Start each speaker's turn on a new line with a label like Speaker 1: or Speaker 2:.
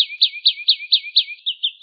Speaker 1: ちょっと待って。